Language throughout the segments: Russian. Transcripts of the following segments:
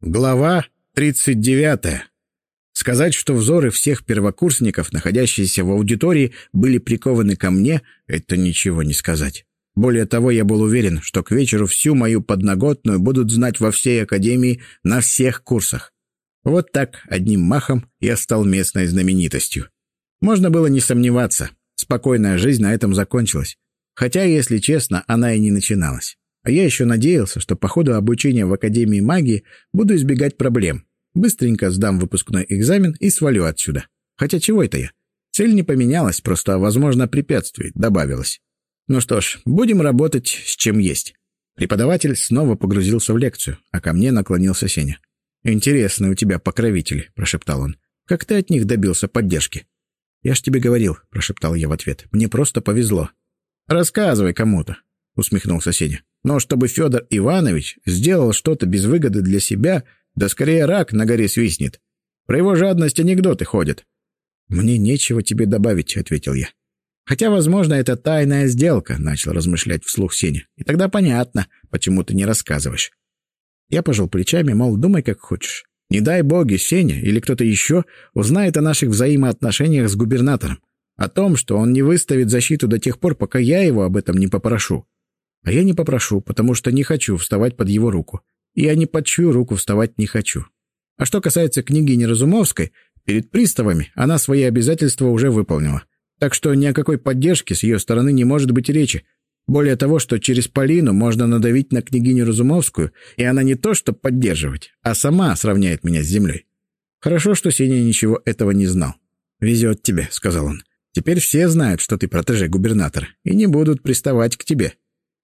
Глава 39. Сказать, что взоры всех первокурсников, находящиеся в аудитории, были прикованы ко мне, это ничего не сказать. Более того, я был уверен, что к вечеру всю мою подноготную будут знать во всей академии на всех курсах. Вот так, одним махом, я стал местной знаменитостью. Можно было не сомневаться, спокойная жизнь на этом закончилась. Хотя, если честно, она и не начиналась. А я еще надеялся, что по ходу обучения в Академии магии буду избегать проблем. Быстренько сдам выпускной экзамен и свалю отсюда. Хотя чего это я? Цель не поменялась, просто, возможно, препятствий добавилось. Ну что ж, будем работать с чем есть. Преподаватель снова погрузился в лекцию, а ко мне наклонился Сеня. «Интересные у тебя покровители», — прошептал он. «Как ты от них добился поддержки?» «Я ж тебе говорил», — прошептал я в ответ. «Мне просто повезло». «Рассказывай кому-то», — усмехнулся Сеня. Но чтобы Федор Иванович сделал что-то без выгоды для себя, да скорее рак на горе свистнет. Про его жадность анекдоты ходят. «Мне нечего тебе добавить», — ответил я. «Хотя, возможно, это тайная сделка», — начал размышлять вслух Сеня. «И тогда понятно, почему ты не рассказываешь». Я пожал плечами, мол, думай как хочешь. Не дай боги, Сеня или кто-то еще узнает о наших взаимоотношениях с губернатором. О том, что он не выставит защиту до тех пор, пока я его об этом не попрошу. А я не попрошу, потому что не хочу вставать под его руку. И я ни под чью руку вставать не хочу. А что касается княгини Разумовской, перед приставами она свои обязательства уже выполнила. Так что ни о какой поддержке с ее стороны не может быть речи. Более того, что через Полину можно надавить на княгиню Разумовскую, и она не то что поддерживать, а сама сравняет меня с землей. Хорошо, что Сеня ничего этого не знал. «Везет тебе», — сказал он. «Теперь все знают, что ты протеже губернатора, и не будут приставать к тебе».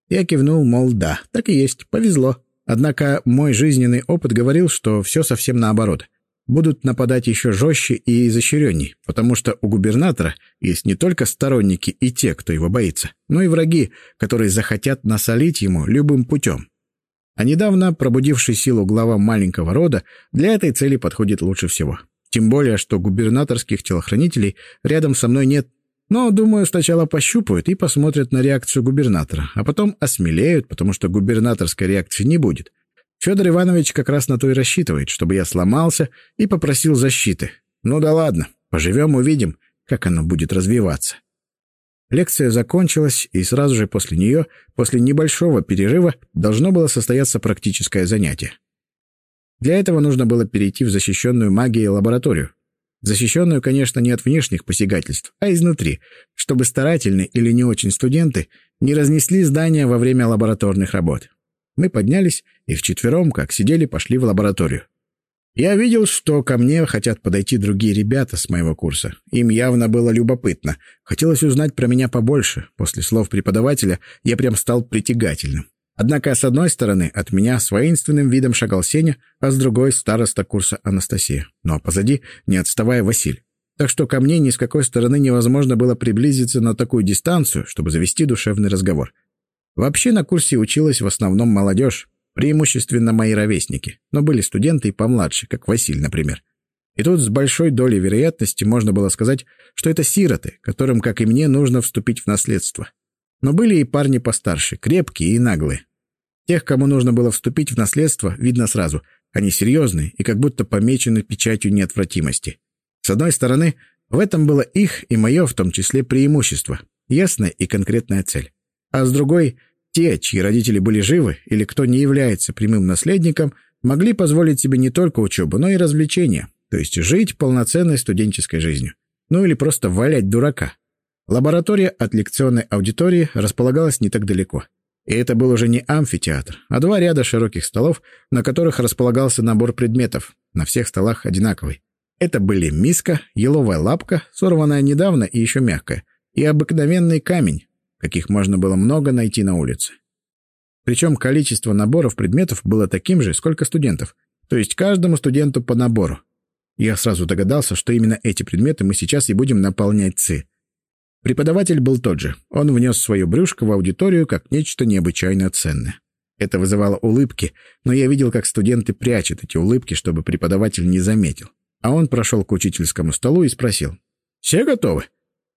Я кивнул, мол, да, так и есть, повезло. Однако мой жизненный опыт говорил, что все совсем наоборот. Будут нападать еще жестче и изощренней, потому что у губернатора есть не только сторонники и те, кто его боится, но и враги, которые захотят насолить ему любым путем. А недавно пробудивший силу глава маленького рода для этой цели подходит лучше всего. Тем более, что губернаторских телохранителей рядом со мной нет но, думаю, сначала пощупают и посмотрят на реакцию губернатора, а потом осмелеют, потому что губернаторской реакции не будет. Федор Иванович как раз на то и рассчитывает, чтобы я сломался и попросил защиты. Ну да ладно, поживем, увидим, как оно будет развиваться. Лекция закончилась, и сразу же после нее, после небольшого перерыва, должно было состояться практическое занятие. Для этого нужно было перейти в защищенную магией лабораторию, Защищенную, конечно, не от внешних посягательств, а изнутри, чтобы старательные или не очень студенты не разнесли здание во время лабораторных работ. Мы поднялись и вчетвером, как сидели, пошли в лабораторию. Я видел, что ко мне хотят подойти другие ребята с моего курса. Им явно было любопытно. Хотелось узнать про меня побольше. После слов преподавателя я прям стал притягательным. Однако, с одной стороны, от меня с воинственным видом шагал Сеня, а с другой — староста курса Анастасия. Ну а позади, не отставая, Василь. Так что ко мне ни с какой стороны невозможно было приблизиться на такую дистанцию, чтобы завести душевный разговор. Вообще на курсе училась в основном молодежь, преимущественно мои ровесники, но были студенты и помладше, как Василь, например. И тут с большой долей вероятности можно было сказать, что это сироты, которым, как и мне, нужно вступить в наследство. Но были и парни постарше, крепкие и наглые. Тех, кому нужно было вступить в наследство, видно сразу. Они серьезные и как будто помечены печатью неотвратимости. С одной стороны, в этом было их и мое в том числе преимущество, ясная и конкретная цель. А с другой, те, чьи родители были живы или кто не является прямым наследником, могли позволить себе не только учебу, но и развлечения, то есть жить полноценной студенческой жизнью. Ну или просто валять дурака. Лаборатория от лекционной аудитории располагалась не так далеко. И это был уже не амфитеатр, а два ряда широких столов, на которых располагался набор предметов, на всех столах одинаковый. Это были миска, еловая лапка, сорванная недавно и еще мягкая, и обыкновенный камень, каких можно было много найти на улице. Причем количество наборов предметов было таким же, сколько студентов, то есть каждому студенту по набору. Я сразу догадался, что именно эти предметы мы сейчас и будем наполнять ЦИ. Преподаватель был тот же. Он внес свое брюшко в аудиторию как нечто необычайно ценное. Это вызывало улыбки, но я видел, как студенты прячут эти улыбки, чтобы преподаватель не заметил. А он прошел к учительскому столу и спросил. «Все готовы?»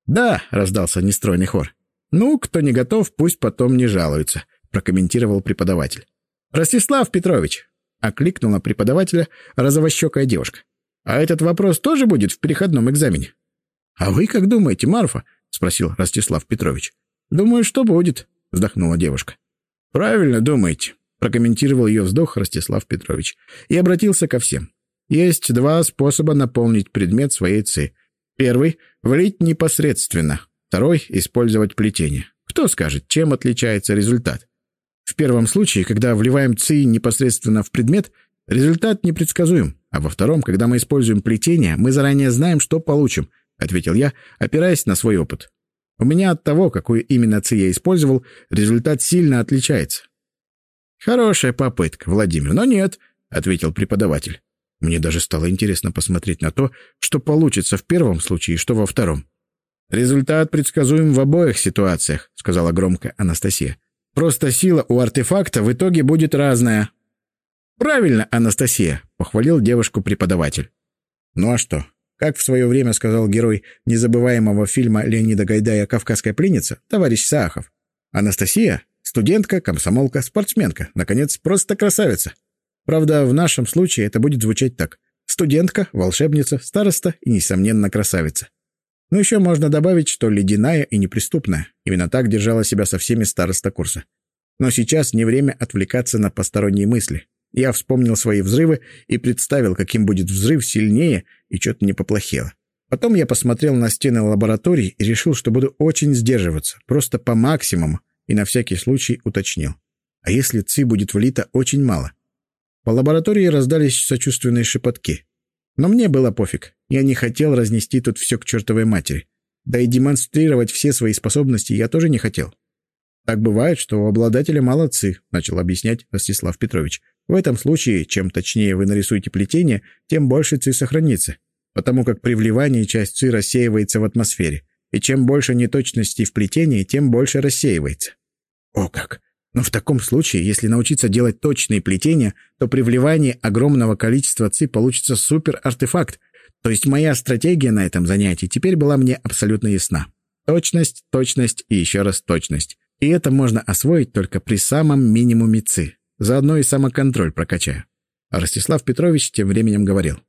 «Да», — раздался нестройный хор. «Ну, кто не готов, пусть потом не жалуется», — прокомментировал преподаватель. «Ростислав Петрович!» — окликнула преподавателя розовощекая девушка. «А этот вопрос тоже будет в переходном экзамене?» «А вы как думаете, Марфа?» — спросил Ростислав Петрович. «Думаю, что будет», — вздохнула девушка. «Правильно думаете», — прокомментировал ее вздох Ростислав Петрович и обратился ко всем. «Есть два способа наполнить предмет своей ЦИ. Первый — влить непосредственно. Второй — использовать плетение. Кто скажет, чем отличается результат? В первом случае, когда вливаем ЦИ непосредственно в предмет, результат непредсказуем, а во втором, когда мы используем плетение, мы заранее знаем, что получим, — ответил я, опираясь на свой опыт. У меня от того, какую именно ЦИ я использовал, результат сильно отличается. «Хорошая попытка, Владимир, но нет», — ответил преподаватель. Мне даже стало интересно посмотреть на то, что получится в первом случае и что во втором. «Результат предсказуем в обоих ситуациях», — сказала громко Анастасия. «Просто сила у артефакта в итоге будет разная». «Правильно, Анастасия», — похвалил девушку преподаватель. «Ну а что? Как в свое время сказал герой незабываемого фильма Леонида Гайдая «Кавказская пленница» товарищ Саахов. Анастасия — студентка, комсомолка, спортсменка, наконец, просто красавица. Правда, в нашем случае это будет звучать так. Студентка, волшебница, староста и, несомненно, красавица. Но еще можно добавить, что ледяная и неприступная. Именно так держала себя со всеми староста курса. Но сейчас не время отвлекаться на посторонние мысли. Я вспомнил свои взрывы и представил, каким будет взрыв сильнее, и что-то не поплохело. Потом я посмотрел на стены лаборатории и решил, что буду очень сдерживаться, просто по максимуму, и на всякий случай уточнил. А если ЦИ будет влито очень мало? По лаборатории раздались сочувственные шепотки. Но мне было пофиг. Я не хотел разнести тут все к чертовой матери. Да и демонстрировать все свои способности я тоже не хотел. «Так бывает, что у обладателя мало ци», — начал объяснять Ростислав Петрович. «В этом случае, чем точнее вы нарисуете плетение, тем больше ци сохранится, потому как при вливании часть ци рассеивается в атмосфере, и чем больше неточностей в плетении, тем больше рассеивается». «О как! Но в таком случае, если научиться делать точные плетения, то при вливании огромного количества ци получится супер-артефакт, то есть моя стратегия на этом занятии теперь была мне абсолютно ясна. Точность, точность и еще раз точность. И это можно освоить только при самом минимуме ЦИ. Заодно и самоконтроль прокачаю. А Ростислав Петрович тем временем говорил.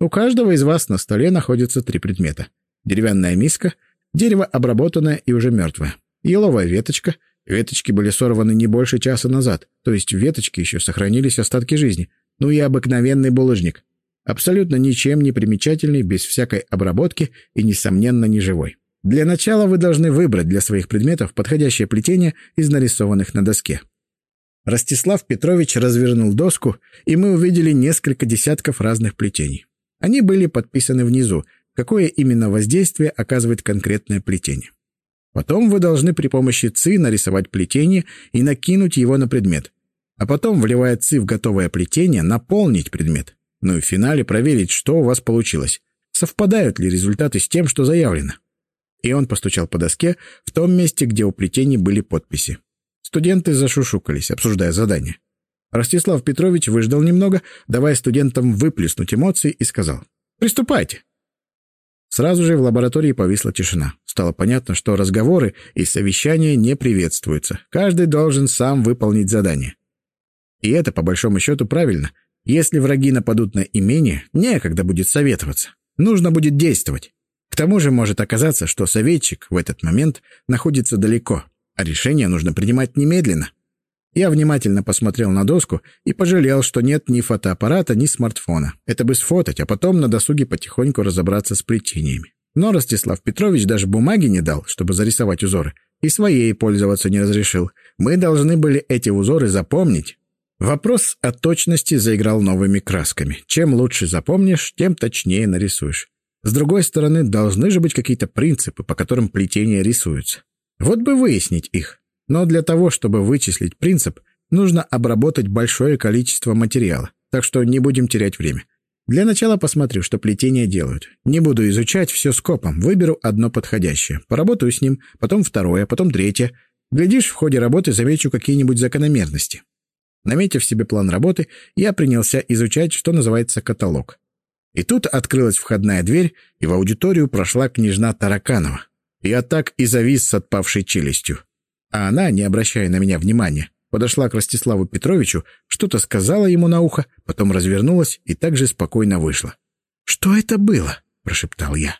У каждого из вас на столе находятся три предмета. Деревянная миска, дерево обработанное и уже мертвое, еловая веточка. Веточки были сорваны не больше часа назад, то есть в веточке еще сохранились остатки жизни. Ну и обыкновенный булыжник. Абсолютно ничем не примечательный, без всякой обработки и, несомненно, не живой. Для начала вы должны выбрать для своих предметов подходящее плетение из нарисованных на доске. Ростислав Петрович развернул доску, и мы увидели несколько десятков разных плетений. Они были подписаны внизу, какое именно воздействие оказывает конкретное плетение. Потом вы должны при помощи ЦИ нарисовать плетение и накинуть его на предмет. А потом, вливая ЦИ в готовое плетение, наполнить предмет. Ну и в финале проверить, что у вас получилось. Совпадают ли результаты с тем, что заявлено. И он постучал по доске в том месте, где у плетений были подписи. Студенты зашушукались, обсуждая задание. Ростислав Петрович выждал немного, давая студентам выплеснуть эмоции, и сказал «Приступайте». Сразу же в лаборатории повисла тишина. Стало понятно, что разговоры и совещания не приветствуются. Каждый должен сам выполнить задание. И это, по большому счету, правильно. Если враги нападут на имение, некогда будет советоваться. Нужно будет действовать. К тому же может оказаться, что советчик в этот момент находится далеко, а решение нужно принимать немедленно. Я внимательно посмотрел на доску и пожалел, что нет ни фотоаппарата, ни смартфона. Это бы сфотать, а потом на досуге потихоньку разобраться с плетениями. Но Ростислав Петрович даже бумаги не дал, чтобы зарисовать узоры, и своей пользоваться не разрешил. Мы должны были эти узоры запомнить. Вопрос о точности заиграл новыми красками. Чем лучше запомнишь, тем точнее нарисуешь. С другой стороны, должны же быть какие-то принципы, по которым плетения рисуются. Вот бы выяснить их. Но для того, чтобы вычислить принцип, нужно обработать большое количество материала, так что не будем терять время. Для начала посмотрю, что плетения делают. Не буду изучать все скопом, выберу одно подходящее. Поработаю с ним, потом второе, потом третье. Глядишь, в ходе работы замечу какие-нибудь закономерности. Наметив себе план работы, я принялся изучать, что называется каталог. И тут открылась входная дверь, и в аудиторию прошла княжна Тараканова. Я так и завис с отпавшей челюстью. А она, не обращая на меня внимания, подошла к Ростиславу Петровичу, что-то сказала ему на ухо, потом развернулась и также спокойно вышла. «Что это было?» — прошептал я.